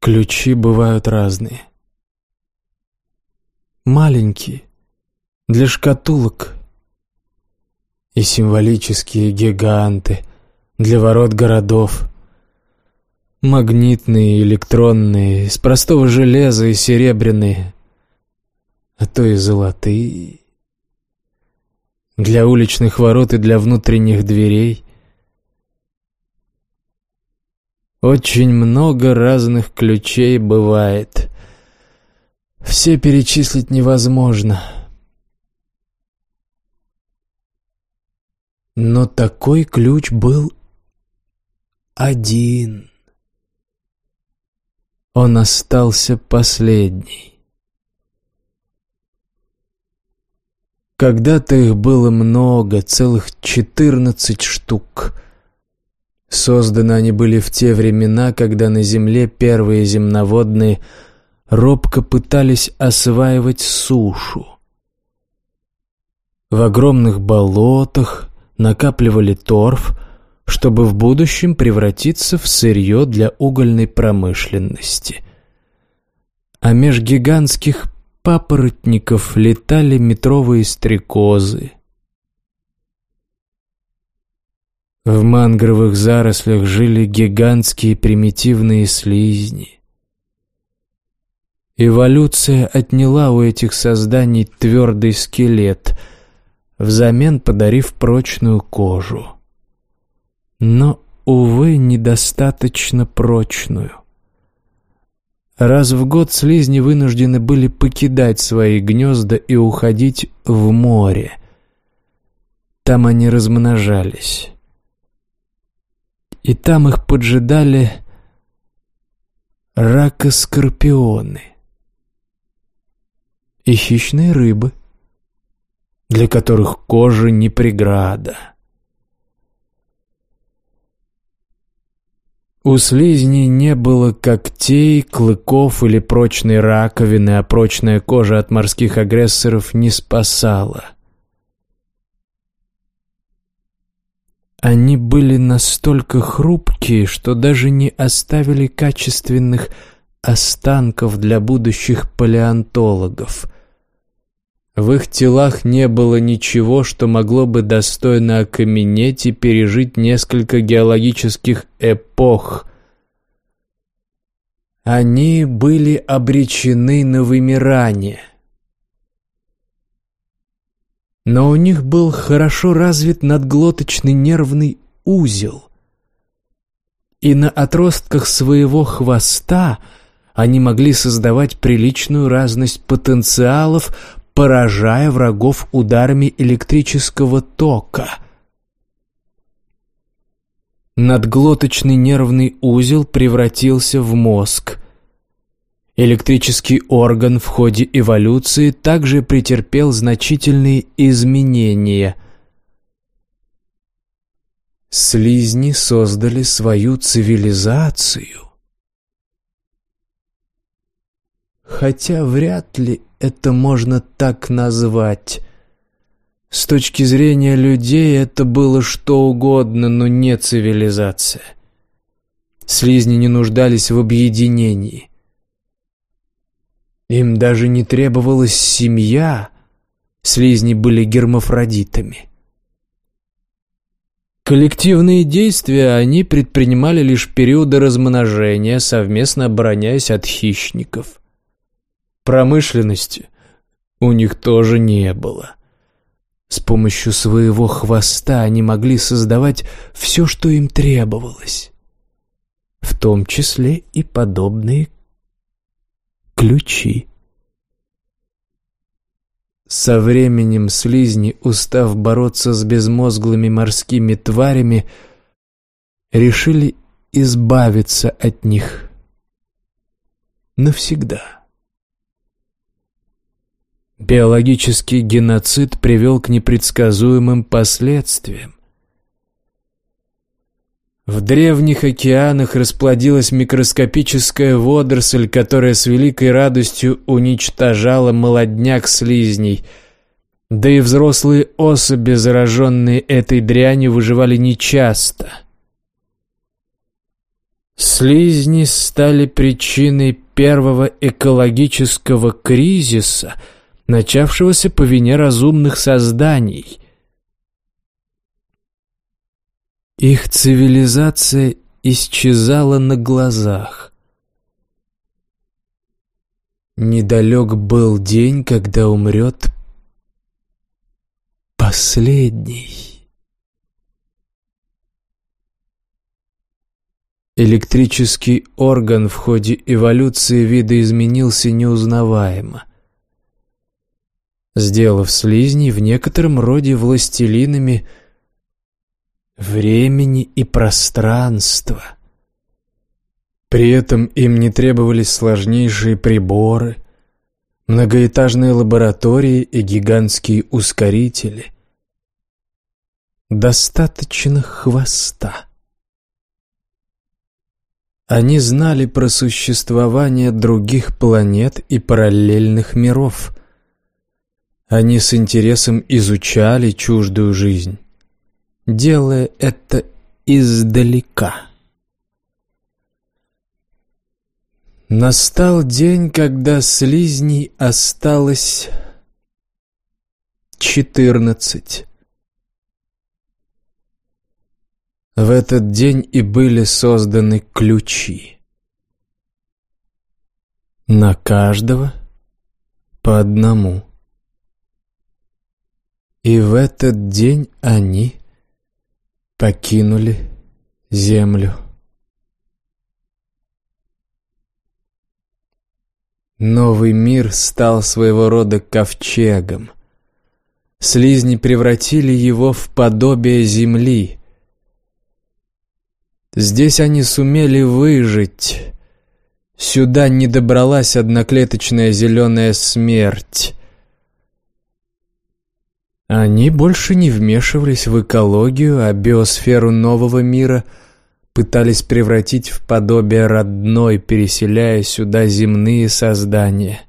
Ключи бывают разные. Маленькие, для шкатулок. И символические гиганты для ворот городов. Магнитные, электронные, из простого железа и серебряные, а то и золотые. Для уличных ворот и для внутренних дверей. Очень много разных ключей бывает. Все перечислить невозможно. Но такой ключ был один. Он остался последний. Когда-то их было много, целых четырнадцать штук — Созданы они были в те времена, когда на Земле первые земноводные робко пытались осваивать сушу. В огромных болотах накапливали торф, чтобы в будущем превратиться в сырье для угольной промышленности. А меж гигантских папоротников летали метровые стрекозы — В мангровых зарослях жили гигантские примитивные слизни. Эволюция отняла у этих созданий твердый скелет, взамен подарив прочную кожу. Но, увы, недостаточно прочную. Раз в год слизни вынуждены были покидать свои гнезда и уходить в море. Там они размножались и там их поджидали ракоскорпионы и хищные рыбы, для которых кожа не преграда. У слизней не было когтей, клыков или прочной раковины, а прочная кожа от морских агрессоров не спасала — Они были настолько хрупкие, что даже не оставили качественных останков для будущих палеонтологов. В их телах не было ничего, что могло бы достойно окаменеть и пережить несколько геологических эпох. Они были обречены на вымирание — но у них был хорошо развит надглоточный нервный узел. И на отростках своего хвоста они могли создавать приличную разность потенциалов, поражая врагов ударами электрического тока. Надглоточный нервный узел превратился в мозг, Электрический орган в ходе эволюции также претерпел значительные изменения. Слизни создали свою цивилизацию. Хотя вряд ли это можно так назвать. С точки зрения людей это было что угодно, но не цивилизация. Слизни не нуждались в объединении. Им даже не требовалась семья. Слизни были гермафродитами. Коллективные действия они предпринимали лишь периоды размножения, совместно обороняясь от хищников. Промышленности у них тоже не было. С помощью своего хвоста они могли создавать все, что им требовалось, в том числе и подобные ключи. Со временем слизни, устав бороться с безмозглыми морскими тварями, решили избавиться от них навсегда. Биологический геноцид привел к непредсказуемым последствиям. В древних океанах расплодилась микроскопическая водоросль, которая с великой радостью уничтожала молодняк слизней. Да и взрослые особи, зараженные этой дрянью, выживали нечасто. Слизни стали причиной первого экологического кризиса, начавшегося по вине разумных созданий. Их цивилизация исчезала на глазах. Недалек был день, когда умрет последний. Электрический орган в ходе эволюции вида изменился неузнаваемо, сделав слизней в некотором роде властелинами времени и пространства. При этом им не требовались сложнейшие приборы, многоэтажные лаборатории и гигантские ускорители – достаточно хвоста. Они знали про существование других планет и параллельных миров. Они с интересом изучали чуждую жизнь, делая это издалека. Настал день, когда слизней осталось четырнадцать. В этот день и были созданы ключи. На каждого по одному. И в этот день они покинули землю. Новый мир стал своего рода ковчегом. Слизни превратили его в подобие земли, Здесь они сумели выжить. Сюда не добралась одноклеточная зеленая смерть. Они больше не вмешивались в экологию, а биосферу нового мира пытались превратить в подобие родной, переселяя сюда земные создания.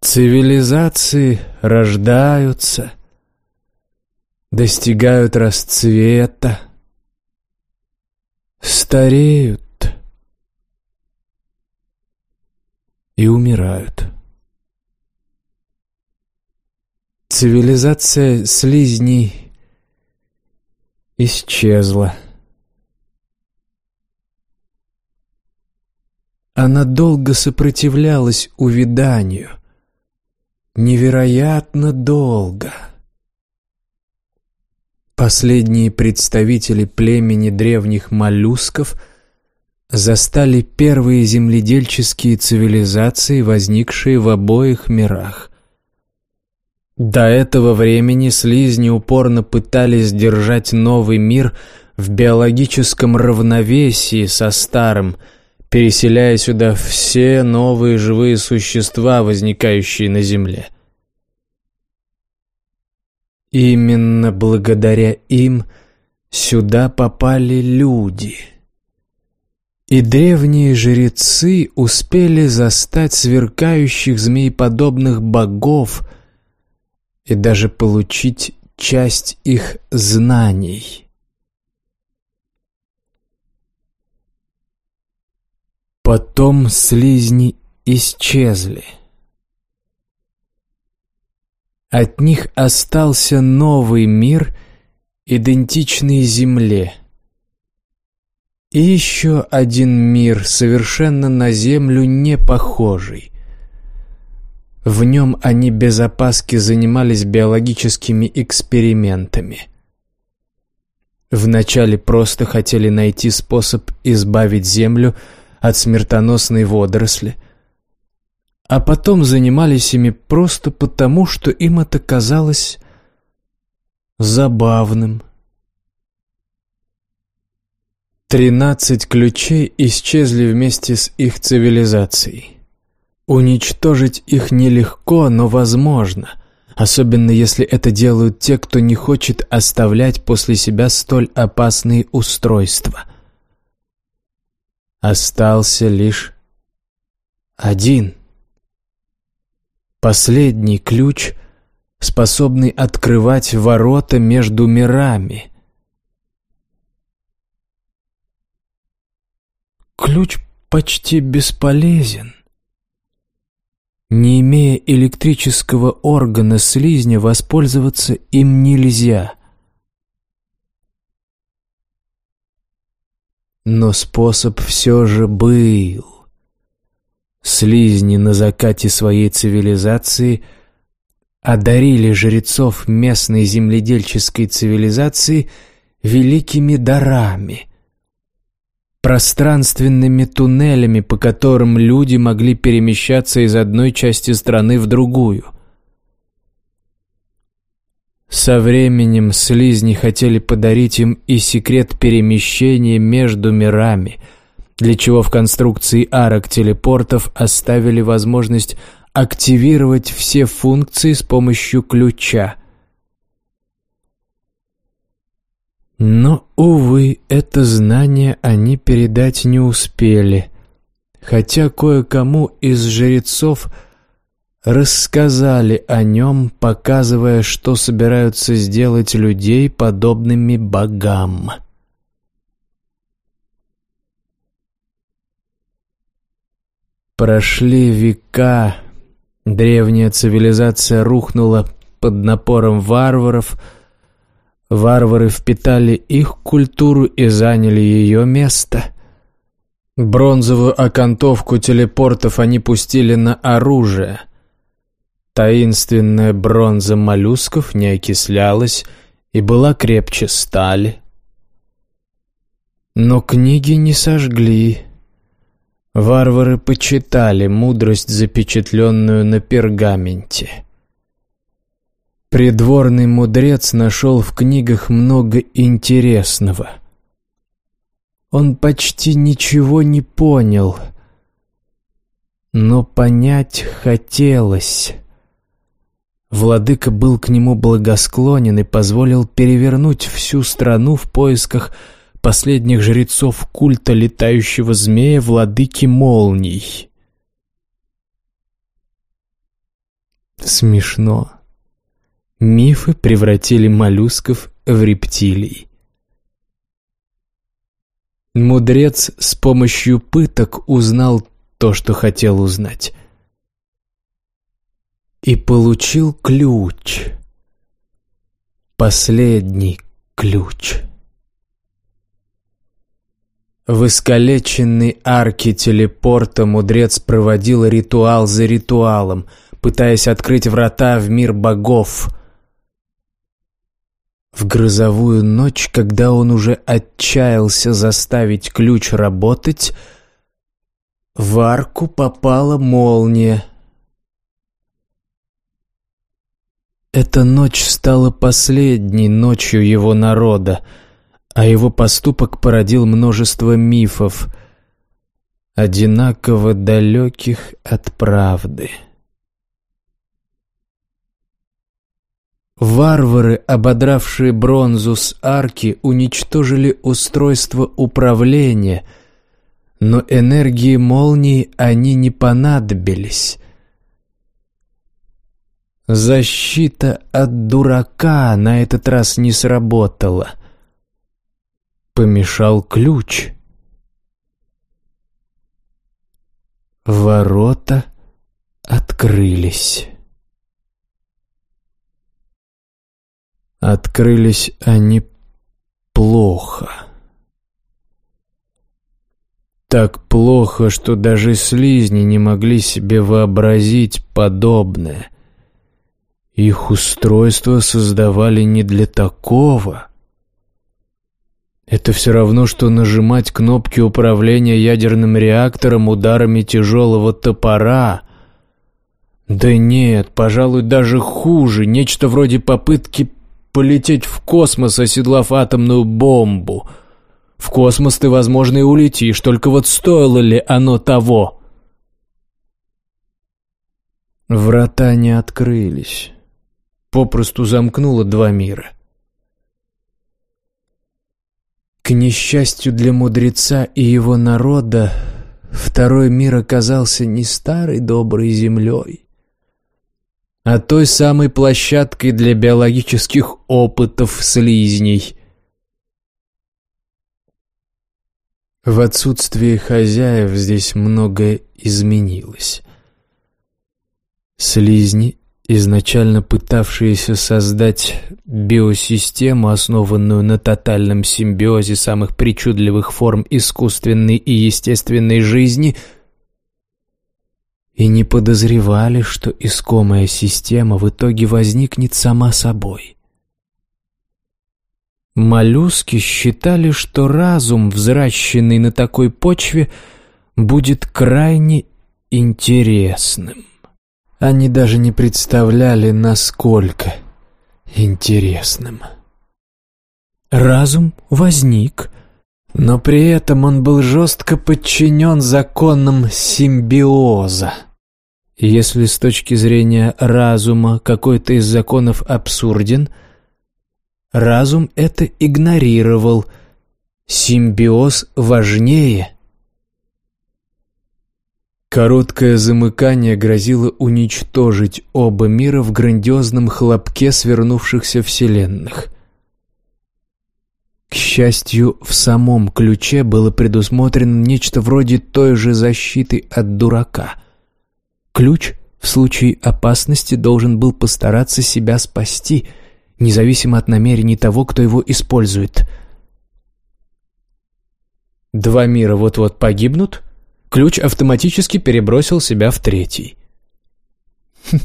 Цивилизации рождаются — достигают расцвета, стареют и умирают. Цивилизация слизней исчезла. Она долго сопротивлялась увяданию, невероятно долго — Последние представители племени древних моллюсков застали первые земледельческие цивилизации, возникшие в обоих мирах. До этого времени слизни упорно пытались держать новый мир в биологическом равновесии со старым, переселяя сюда все новые живые существа, возникающие на Земле. Именно благодаря им сюда попали люди. И древние жрецы успели застать сверкающих змееподобных богов и даже получить часть их знаний. Потом слизни исчезли. От них остался новый мир, идентичный Земле. И еще один мир, совершенно на Землю не похожий. В нем они без опаски занимались биологическими экспериментами. Вначале просто хотели найти способ избавить Землю от смертоносной водоросли – а потом занимались ими просто потому, что им это казалось забавным. Тринадцать ключей исчезли вместе с их цивилизацией. Уничтожить их нелегко, но возможно, особенно если это делают те, кто не хочет оставлять после себя столь опасные устройства. Остался лишь один. Последний ключ, способный открывать ворота между мирами. Ключ почти бесполезен. Не имея электрического органа слизня, воспользоваться им нельзя. Но способ все же был. Слизни на закате своей цивилизации одарили жрецов местной земледельческой цивилизации великими дарами – пространственными туннелями, по которым люди могли перемещаться из одной части страны в другую. Со временем слизни хотели подарить им и секрет перемещения между мирами, для чего в конструкции арок телепортов оставили возможность активировать все функции с помощью ключа – Но, увы, это знание они передать не успели, хотя кое-кому из жрецов рассказали о нем, показывая, что собираются сделать людей подобными богам. Прошли века, древняя цивилизация рухнула под напором варваров – Варвары впитали их культуру и заняли ее место. Бронзовую окантовку телепортов они пустили на оружие. Таинственная бронза моллюсков не окислялась и была крепче стали. Но книги не сожгли. Варвары почитали мудрость, запечатленную на пергаменте. Придворный мудрец нашел в книгах много интересного. Он почти ничего не понял, но понять хотелось. Владыка был к нему благосклонен и позволил перевернуть всю страну в поисках последних жрецов культа летающего змея владыки молний. Смешно. Мифы превратили моллюсков в рептилий. Мудрец с помощью пыток узнал то, что хотел узнать. И получил ключ. Последний ключ. В искалеченной арке телепорта мудрец проводил ритуал за ритуалом, пытаясь открыть врата в мир богов — в грозовую ночь, когда он уже отчаялся заставить ключ работать, в арку попала молния. Эта ночь стала последней ночью его народа, а его поступок породил множество мифов, одинаково далеких от правды. Варвары, ободравшие бронзу с арки, уничтожили устройство управления, но энергии молнии они не понадобились. Защита от дурака на этот раз не сработала. Помешал ключ. Ворота открылись. Открылись они плохо. Так плохо, что даже слизни не могли себе вообразить подобное. Их устройство создавали не для такого. Это все равно, что нажимать кнопки управления ядерным реактором ударами тяжелого топора. Да нет, пожалуй, даже хуже, нечто вроде попытки полететь в космос, оседлав атомную бомбу. В космос ты, возможно, и улетишь, только вот стоило ли оно того? Врата не открылись. Попросту замкнуло два мира. К несчастью для мудреца и его народа, второй мир оказался не старой доброй землей, а той самой площадкой для биологических опытов слизней. В отсутствие хозяев здесь многое изменилось. Слизни, изначально пытавшиеся создать биосистему, основанную на тотальном симбиозе самых причудливых форм искусственной и естественной жизни, и не подозревали, что искомая система в итоге возникнет сама собой. Моллюски считали, что разум, взращенный на такой почве, будет крайне интересным. Они даже не представляли, насколько интересным. Разум возник, но при этом он был жестко подчинен законам симбиоза. Если с точки зрения разума какой-то из законов абсурден – Разум это игнорировал. Симбиоз важнее. Короткое замыкание грозило уничтожить оба мира в грандиозном хлопке свернувшихся вселенных. К счастью, в самом ключе было предусмотрено нечто вроде той же защиты от дурака. Ключ в случае опасности должен был постараться себя спасти – независимо от намерений того, кто его использует. Два мира вот-вот погибнут, ключ автоматически перебросил себя в третий.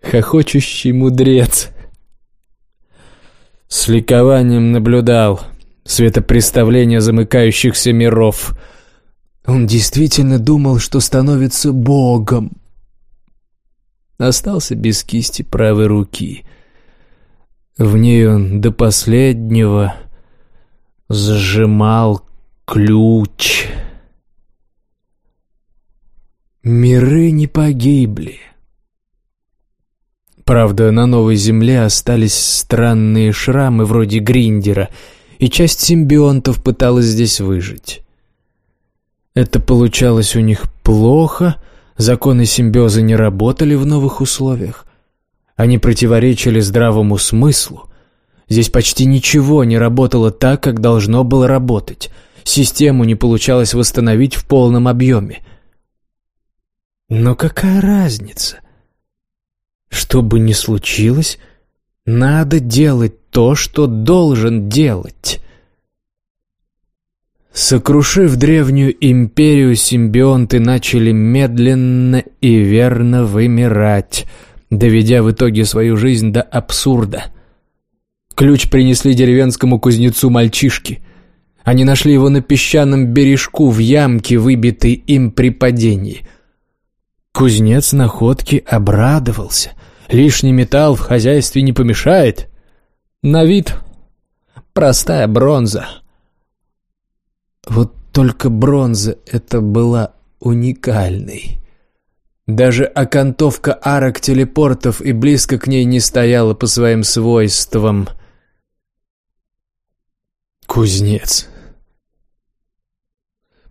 Хохочущий мудрец. С ликованием наблюдал светопреставление замыкающихся миров. Он действительно думал, что становится богом остался без кисти правой руки. В ней он до последнего сжимал ключ. Миры не погибли. Правда, на новой земле остались странные шрамы вроде гриндера, и часть симбионтов пыталась здесь выжить. Это получалось у них плохо — Законы симбиоза не работали в новых условиях. Они противоречили здравому смыслу. Здесь почти ничего не работало так, как должно было работать. Систему не получалось восстановить в полном объеме. Но какая разница? Что бы ни случилось, надо делать то, что должен делать. Сокрушив древнюю империю, симбионты начали медленно и верно вымирать, доведя в итоге свою жизнь до абсурда. Ключ принесли деревенскому кузнецу мальчишки. Они нашли его на песчаном бережку в ямке, выбитой им при падении. Кузнец находки обрадовался. Лишний металл в хозяйстве не помешает. На вид простая бронза — вот только бронза это была уникальной. Даже окантовка арок телепортов и близко к ней не стояла по своим свойствам. Кузнец.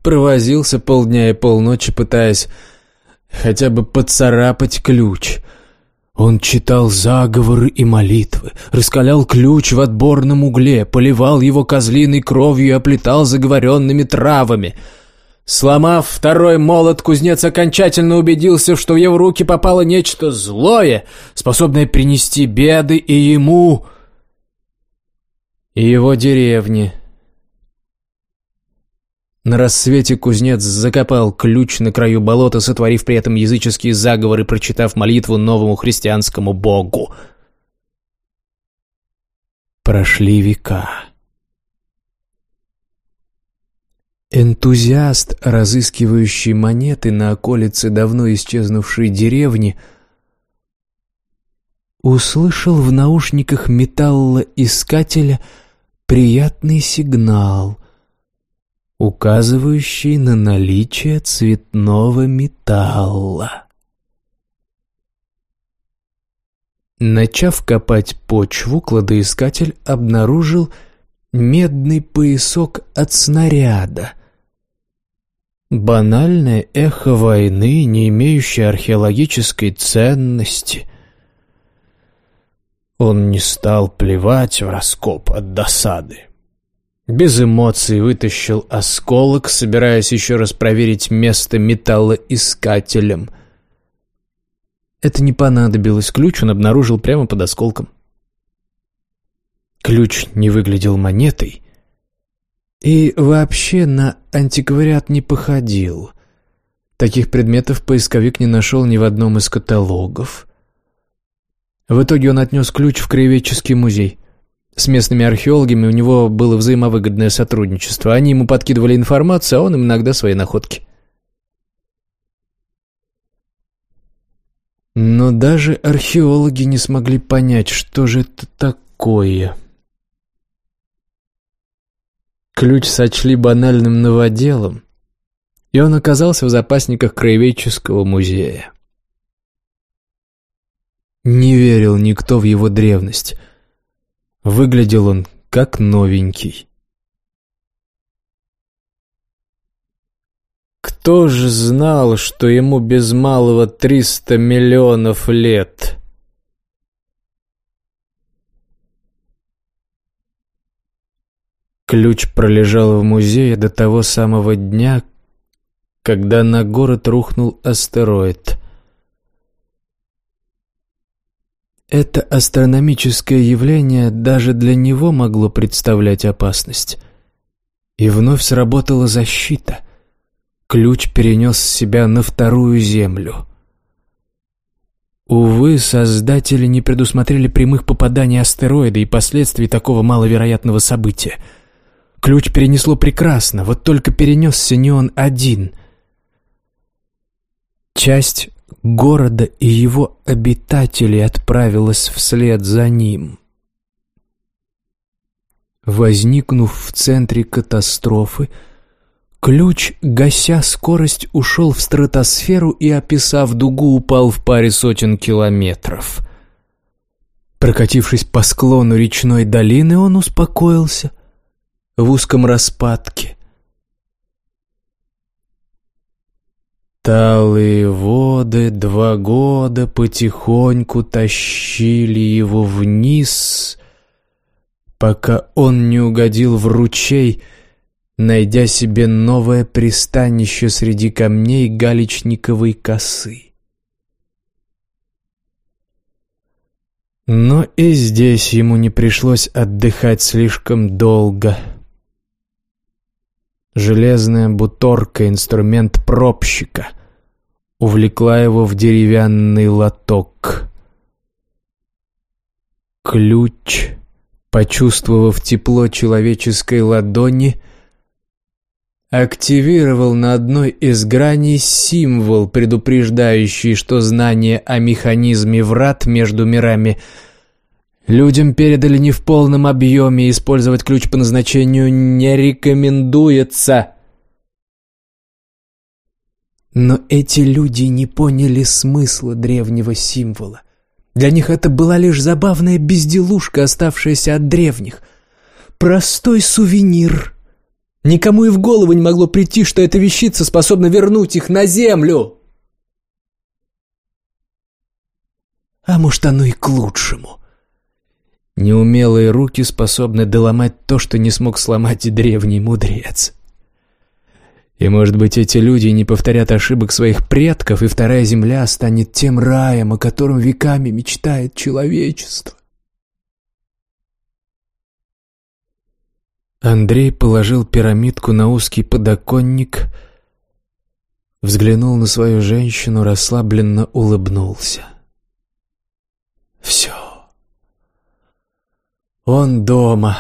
Провозился полдня и полночи, пытаясь хотя бы поцарапать ключ — он читал заговоры и молитвы, раскалял ключ в отборном угле, поливал его козлиной кровью и оплетал заговоренными травами. Сломав второй молот, кузнец окончательно убедился, что в его руки попало нечто злое, способное принести беды и ему, и его деревне. На рассвете кузнец закопал ключ на краю болота, сотворив при этом языческие заговоры, прочитав молитву новому христианскому богу. Прошли века. Энтузиаст, разыскивающий монеты на околице давно исчезнувшей деревни, услышал в наушниках металлоискателя приятный сигнал — указывающий на наличие цветного металла. Начав копать почву, кладоискатель обнаружил медный поясок от снаряда. Банальное эхо войны, не имеющее археологической ценности. Он не стал плевать в раскоп от досады. Без эмоций вытащил осколок, собираясь еще раз проверить место металлоискателем. Это не понадобилось, ключ он обнаружил прямо под осколком. Ключ не выглядел монетой и вообще на антиквариат не походил. Таких предметов поисковик не нашел ни в одном из каталогов. В итоге он отнес ключ в краеведческий музей. С местными археологами у него было взаимовыгодное сотрудничество. Они ему подкидывали информацию, а он им иногда свои находки. Но даже археологи не смогли понять, что же это такое. Ключ сочли банальным новоделом, и он оказался в запасниках краеведческого музея. Не верил никто в его древность. Выглядел он как новенький. Кто же знал, что ему без малого триста миллионов лет? Ключ пролежал в музее до того самого дня, когда на город рухнул астероид. Это астрономическое явление даже для него могло представлять опасность. И вновь сработала защита. Ключ перенес себя на вторую землю. Увы, создатели не предусмотрели прямых попаданий астероида и последствий такого маловероятного события. Ключ перенесло прекрасно, вот только перенесся не он один. Часть города и его обитателей отправилась вслед за ним. Возникнув в центре катастрофы, ключ, гася скорость, ушел в стратосферу и, описав дугу, упал в паре сотен километров. Прокатившись по склону речной долины, он успокоился в узком распадке, Талые воды два года потихоньку тащили его вниз, пока он не угодил в ручей, найдя себе новое пристанище среди камней галечниковой косы. Но и здесь ему не пришлось отдыхать слишком долго — Железная буторка, инструмент пробщика, увлекла его в деревянный лоток. Ключ, почувствовав тепло человеческой ладони, активировал на одной из граней символ, предупреждающий, что знание о механизме врат между мирами – Людям передали не в полном объеме, использовать ключ по назначению не рекомендуется. Но эти люди не поняли смысла древнего символа. Для них это была лишь забавная безделушка, оставшаяся от древних. Простой сувенир. Никому и в голову не могло прийти, что эта вещица способна вернуть их на землю. А может, оно и к лучшему. Неумелые руки способны доломать то, что не смог сломать древний мудрец. И, может быть, эти люди не повторят ошибок своих предков, и вторая земля станет тем раем, о котором веками мечтает человечество. Андрей положил пирамидку на узкий подоконник, взглянул на свою женщину, расслабленно улыбнулся. «Все». Он дома.